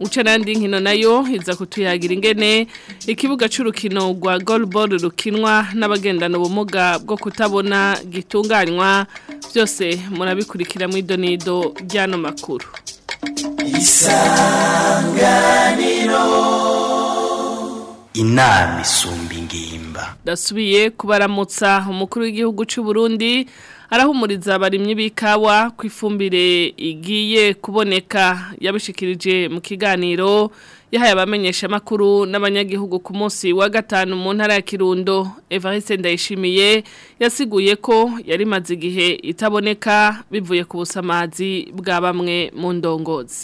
uca n'andi nkino nayo iza kutuyagira ingene ikibuga cy'urukino rwa goluboro rukinwa n'abagendana ubumuga bwo kutabona gitunganywa byose murabikurikira mu idonido by'ano makuru isanganiro inama isumba ingimba dasubiye kubaramutsa umukuru w'igihugu cy'u Burundi arahumuriza abarimyi b'ikawa ku igiye kuboneka yabishikirije mu kiganiro yahaye abamenyeshamakuru n'abanyagihugu ku munsi wa gatanu mu ntara ya kirundo evariste ndayishimiye yasiguye ko yarimaze igihe itaboneka bivuye ku busamazi bwa bamwe mu ndongozi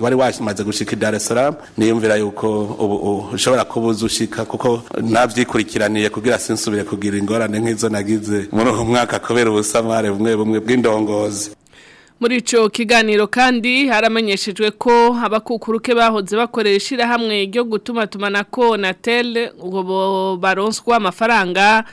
wari wamaze gushyika i Dar es Salaam niyumvira yuko ubu ushobora kuba uzi ushyika kuko nabyikurikiraniye kugira sinsubire kugira ingorane nk'izo nagize muri uwo mwaka kubera ubusamare bumwe bumwe bw'indongozi muri kiganiro kandi haramenyeshejwe ko abakukuruke bahoze bakoresha hamwe ryo gutuma tumanako na tele ubwo baronswa amafaranga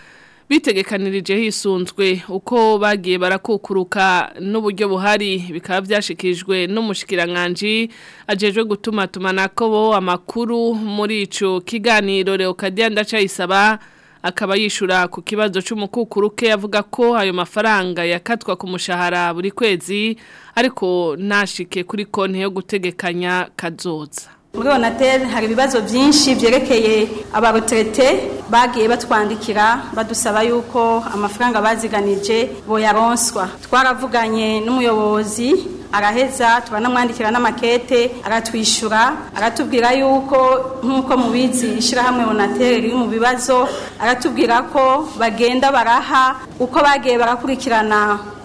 bitegekanirije hisunzwe uko bagiye barakukuruka n'uburyo buhari bikaba byashikijwe n'umushikiranganji ajejwe gutuma tumanako bo amakuru muri ico kiganiro Leocadia Ndacayisaba akaba yishura ku kibazo cy'umukukuruke avuga ko ayo mafaranga yakatwa ku mushahara buri kwezi ariko nashike kuri konti yo gutegekanya kazoza muri onateri hari ibibazo byinshi byerekeye abaroterete bagiye batwandikira badusaba yuko amafaranga baziganije boyaronswa twaravuganye n'umuyobozi araheza tubanamwandikira n'amakete aratwishyura aratubwira yuko nk'uko mubizi ishyirahamwe bunateri riri mu bibazo aratubwira ko bagenda baraha uko bagiye barakurikirana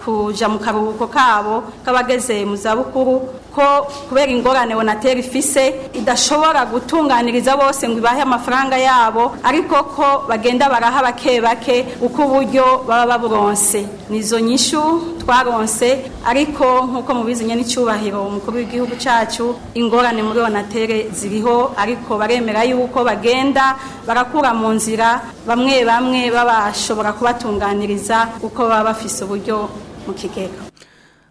kujya mu karuhuko kabo k'abageze mu zabukuru ko kubera ingorane Onatel ifise idashobora gutunganiriza bose ngo ibahe amafaranga yabo ariko ko bagenda baraha bake bake uko uburyo baba baburonse nizo nyishu twaronse ariko nkuko mubizi nyene icyubahiro umukuru w'igihugu cyacu ingorane muri Onatel ziriho ariko baremera yuko bagenda barakura mu nzira bamwe bamwe babashobora kubatunganiriza uko baba bafise uburyo mu kigega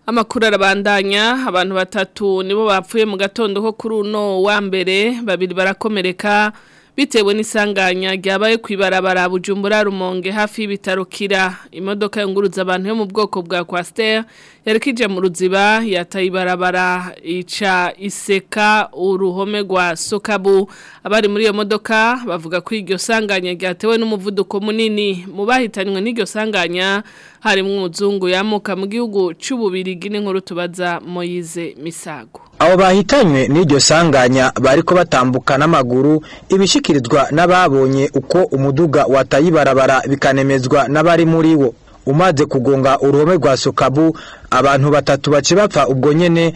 Amakuru arabandanya abantu batatu nibo bapfuye mu gatondo ko kuri uno wa mbere babiri barakomereka bitewe n'isanganya ryabaye ku ibarabara bujumbura rumonge hafi y'ibitarukira imodoka yunguruza abantu yo mu bwoko bwa kwasiteri yarikije mu ruziba yataye ibarabara ica iseka uruhome rwa sokabu abari muri iyo modoka bavuga ko iryo sanganya ryatewe n'umuvuduko munini mu bahitanywe n'iryo sanganya harimo umuzungu yamuka mu gihugu cy'ububirigi n'inkuru tubaza moyize misago Abo bahitanywe n'iryo sanganya bariko batambuka n'amaguru ibishikirizwa n'ababonye uko umuduga wataye ibarabara bikanemezwa n'abari muri wo umaze kugonga uruhome rwa sokabu abantu batatu bace bapfa ubwo nyene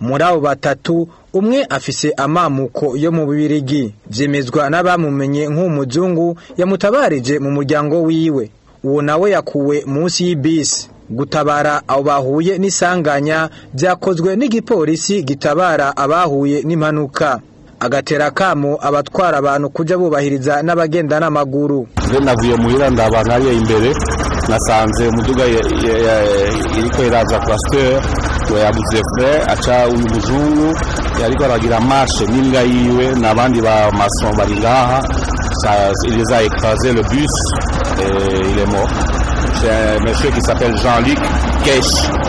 muri abo batatu umwe afise amamuko yo mu bibirigi vyemezwa n'abamumenye nk'umuzungu yamutabarije mu muryango wiwe uwo nawe yakuwe munsi y'ibisi gutabara abo bahuye n'isanganya byakozwe n'igipolisi gitabara abahuye n'impanuka agatera akamu abatwara abantu kujya bubahiriza n'abagenda n'amaguru navuye muhira ndabanariye imbere nasanze umuduga iriko iraza kwasiteri yabuze fure aca uyu muzungu yariko aragira marshe n'imbwa yiwe n'abandi ba maso bari ngaha iriza ekaraze le bus iremo C'est un monsieur qui s'appelle Jean-Luc Kesh,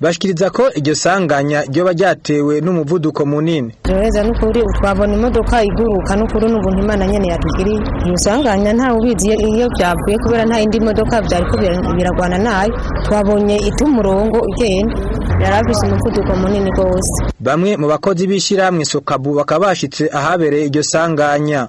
bashikiriza ko iryo sanganya ryoba bajyatewe n'umuvuduko munini tureza n'ukuri twabona imodoka iguruka n'ukuri n'ubuntu imana nyene yatugiriye iyo sanganya nta ubizi iyo byavuye kubera nta yindi modoka byariko biragwana nayo twabonye itumurongo ugenda yarafise umuvuduko munini rwose bamwe mu bakozi b'ishyirahamwe sokabu bakaba bashitse ahabereye iryo sanganya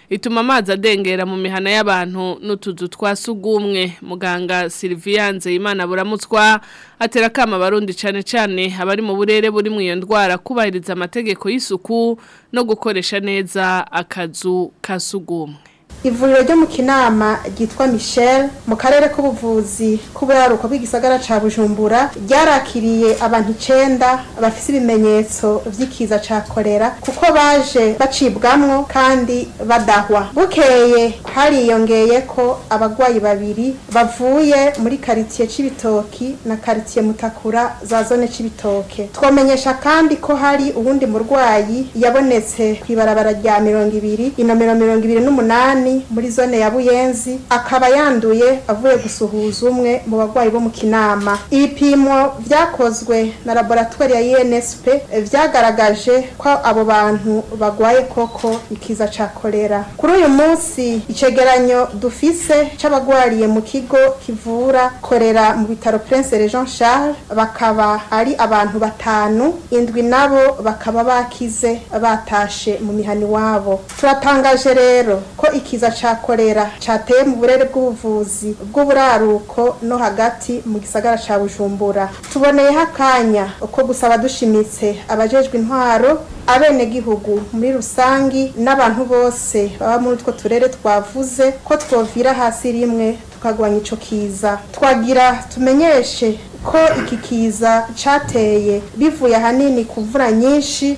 ituma amazi adengera mu mihana y'abantu n'utuzu twa sugumwe muganga Sylviane Imana buramutswa atera kama abarundi cyane cyane abari mu burere buri mu iyo ndwara kubahiriza amategeko y'isuku no gukoresha neza akazu kasugumwe ivuriro ryo mu kinama ryitwa michel mu karere k'ubuvuzi k'uburaruko bw'igisagara ca bujumbura ryarakiriye abantu icyenda bafise ibimenyetso byikiza ca korera kuko baje bacibwamo kandi badahwa bukeye hariyongeye ko abagwayi babiri bavuye muri karitiye cyibitoki na karitiye mutakura za zone c'ibitoke twamenyesha kandi ko hari ubundi murwayi yabonetse kw'ibarabara rya mirongo ibiri inomero mirongo ibiri n'umunani Munani muri zone ya Buyenzi akaba yanduye avuye gusuhuza umwe mu barwayi bo mu Kinama ibipimo byakozwe na laboratoire ya INSP byagaragaje ko abo bantu bagwaye koko ikiza ca kolera kuri uyu munsi icegeranyo dufise c'abagwariye mu kigo kivura kolera mu bitaro Prince Jean Charles bakaba ari abantu batanu indwi nabo bakaba bakize batashe mu mihani iwabo turatangaje rero ko ikiza icyorezo cya korera cyateye mu burere bw'ubuvuzi bw'uburaruko no hagati mu gisagara cya bujumbura tuboneyeho akanya uko gusaba dushimitse abajejwe intwaro abenegihugu muri rusange n'abantu bose baba muri utwo turere twavuze ko twovira hasi rimwe tukagwanya icyo kiza twagira tumenyeshe ko iki kiza cateye bivuye ahanini ku mvura nyinshi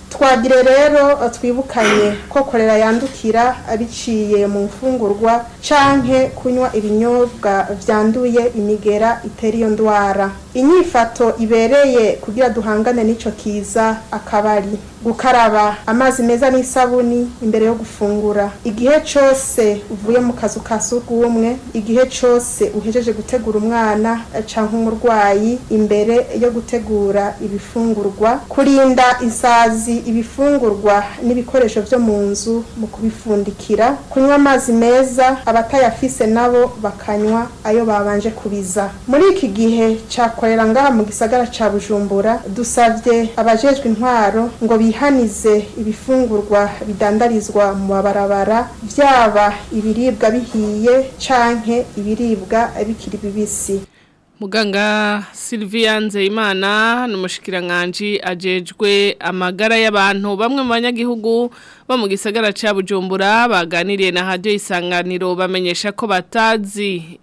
twagire rero eh, twibukanye ko korera yandukira abiciye mu mfungurwa canke kunywa ibinyobwa byanduye imigera itera iyo ndwara inyifato ibereye kugira duhangane n'ico kiza akabari gukaraba amazi meza n'isabuni imbere yo gufungura igihe cyose uvuye mu kazu ka sugumwe igihe cyose uhejeje gutegura umwana eh, canke umurwayi imbere yo gutegura ibifungurwa kurinda isazi ibifungurwa n'ibikoresho byo mu nzu mu kubifundikira kunywa amazi meza abatayafise nabo bakanywa ayo babanje kubiza muri iki gihe cyakorera ngaha mu gisagara cya bujumbura dusabye abajejwe intwaro ngo bihanize ibifungurwa bidandarizwa mu mabarabara byaba ibiribwa bihiye canke ibiribwa bikiri bibisi muganga Sylvia Nzeyimana ni Nganji ajejwe amagara y'abantu bamwe mu banyagihugu bo mu gisagara cya bujumbura baganiriye na hadiyo isanganiro bamenyesha ko batazi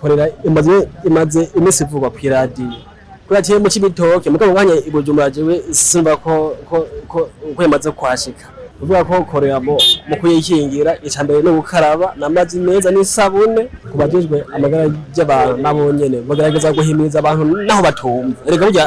korera imaze imaze iminsi vuba ku iradiyo kuratiye mu kibitoke mugabo mwanya ibujumbura jewe simba ko ko ko yamaze kwashika uvuga ko korera mu kuyikingira icambere no gukaraba namazi meza n'isabune kubajejwe amagara y'abantu nabo nyene bagaragaza guhimiriza abantu naho batumva rega burya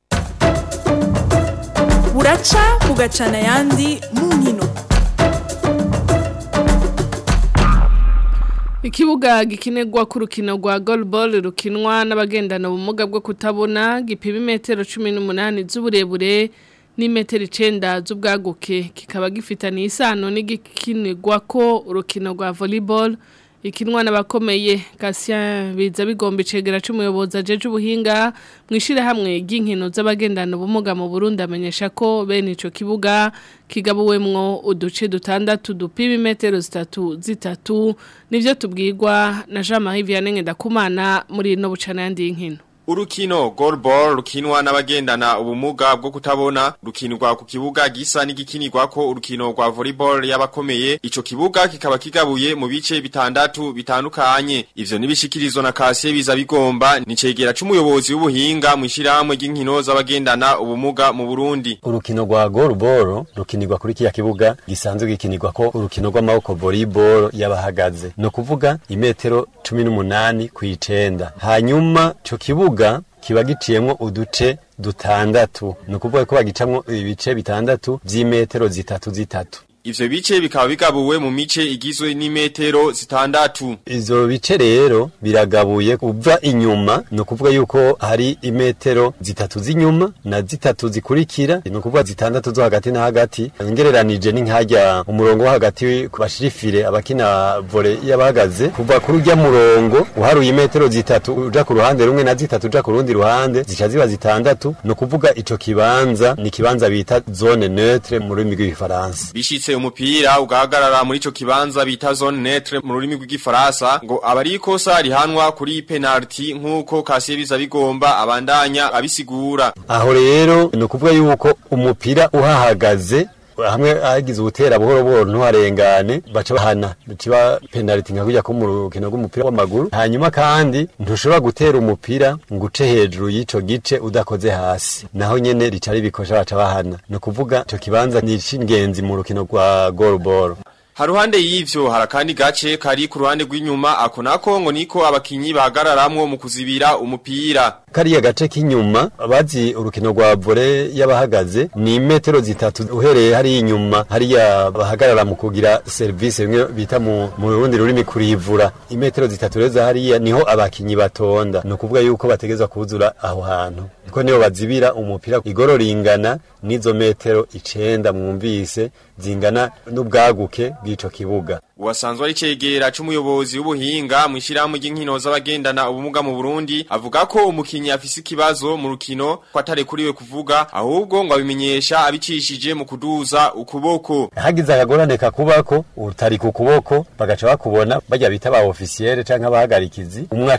buraca bugacana ayandi mu nkino Ikibuga gikinegwa ku rukino rwa goalball rukinwa n'abagendana ubumuga bwo kutabona gipima metero 18 z'uburebure n'imetero 9 z'ubwaguke kikaba gifitanye isano nigikinegwa ko urukino rwa volleyball ikinwa n'abakomeye Kasia biza bigomba icegera cy'umuyobozi ajeje ubuhinga mwishire hamwe ry'inkino z'abagendana ubumuga mu Burundi amenyesha ko bene ico kibuga kigabuwemwo uduce dutandatu dupima metero zitatu zitatu nivyo tubwirwa na Jean Marie Vianney Ndakumana muri no bucana yandi nkino Urukino goalball rukinwa n'abagendana ubumuga bwo kutabona rukinirwa ku kibuga gisa ko urukino rwa volleyball y'abakomeye ico kibuga kikaba kigabuye mu bice bitandatu bitandukanye ivyo nibishikirizwa na kase biza bigomba ni cegera c'umuyobozi w'ubuhinga mu ishiramwe ry'inkino z'abagendana ubumuga mu Burundi urukino rwa goalball rukinirwa kuri kiya kibuga gisanzwe gikinirwa ko urukino rw'amaboko volleyball y'abahagaze no kuvuga imetero 18 ku 9 hanyuma co kibuga kibuga kiba giciyemwo uduce dutandatu ni ukuvuga ko bagicamwo ibice bitandatu by'imetero zitatu zitatu Ivyo bice bikaba bigabuwe mu mice igizwe n'imetero zitandatu. Izo bice rero biragabuye uva inyuma no kuvuga yuko hari imetero zitatu z'inyuma na zitatu zikurikira no kuvuga zitandatu zo hagati na hagati ngereranije n'inkarya umurongo hagati kubashirifire abakina volley yabahagaze kuva kuri urya murongo uharuye imetero zitatu uja ku ruhande rumwe na zitatu uja ku ruhande zica ziba zitandatu no kuvuga ico kibanza ni kibanza bita zone neutre mu rurimi rw'igifaransa. uretse umupira ugahagarara muri ico kibanza bita zone netre mu rurimi rw'igifaransa ngo abari ikosa rihanwa kuri penalty nkuko Kasebiza bigomba abandanya abisigura aho rero ni ukuvuga yuko umupira uhahagaze hamwe hagize ubutera buhoro buhoro ntuharengane baca bahana kiba penaliti nka kujya ko mu rukino rw'umupira w'amaguru hanyuma kandi ntushobora gutera umupira ngo uce hejuru y'ico gice udakoze hasi naho nyene rica ribikosha baca bahana ni ukuvuga ico kibanza ni icingenzi mu rukino rwa goluboro Haruhande y'ivyo harakandi gace kari ku ruhande rw'inyuma ako nako ngo niko abakinyi bagararamwo mu kuzibira umupira kariya gace k'inyuma bazi urukino rwa vore y'abahagaze ni metero zitatu uhereye hariya inyuma hariya bahagarara mu kugira serivisi bimwe bita mu rundi rurimi kurivura imetero zitatu rero hariya niho abakinnyi batonda ni ukuvuga yuko bategeza kuzura aho hantu kuko niho bazibira umupira igoro ringana n'izo metero icyenda mwumvise zingana n'ubwaguke bw'ico kibuga uwasanzwe ari cegera c'umuyobozi w'ubuhinga mu ishirahamwe ry'inkino z'abagendana ubumuga mu Burundi avuga ko umukinyi afise ikibazo mu rukino ko atarekuriwe kuvuga ahubwo ngo abimenyesha abicishije mu kuduza ukuboko hagize akagorane kakubako utari ku kuboko bagaca bakubona bajya bita ba officiel canke abahagarikizi umwe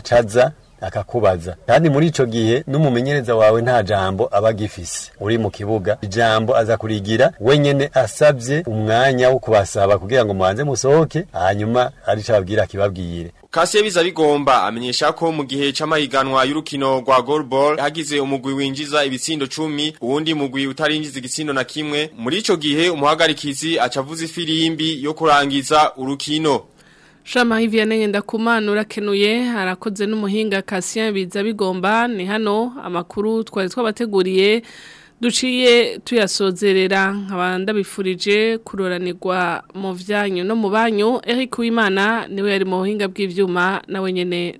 akakubaza kandi muri icyo gihe n'umumenyereza wawe nta jambo aba agifise uri mu kibuga ijambo aza kurigira wenyine asabye umwanya wo kubasaba kugira ngo mubanze musohoke hanyuma arico ababwira akibabwire Kasiye biza bigomba amenyesha ko mu gihe c'amahiganwa y'urukino rwa goalball hagize umugwi winjiza ibitsindo cumi, uwundi mugwi utarinjiza igitsindo na kimwe muri ico gihe umuhagarikizi acavuza ifirimbi yo kurangiza urukino Shama hivi ya nenge ndakumanura kenuye harakoze n'umuhinga Cassien biza bigomba ni hano amakuru twari twabateguriye duciye tuyasozerera nkabanda bifurije kuroranirwa mu vyanyu no mu banyu Eric Uwimana niwe yari mu buhinga bw'ivyuma nawe nyene